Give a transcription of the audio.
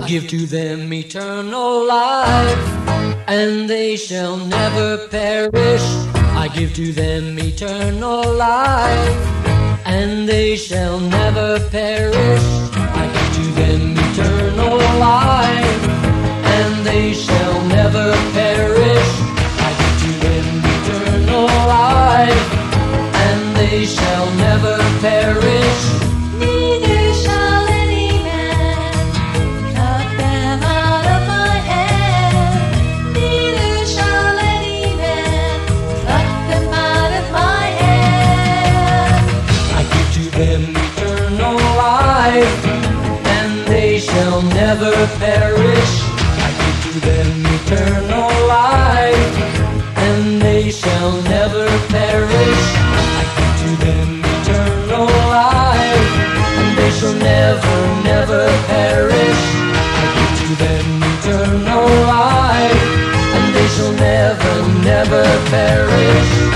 I give to them eternal life, and they shall never perish. I give to them eternal life, and they shall never perish. I give to them eternal life, and they shall never perish. I give to them eternal life, and they shall never perish. eternal life, and they shall never perish. I give to them eternal life, and they shall never perish. I give to them eternal life, and they shall never, never perish. I give to them eternal life, and they shall never, never perish.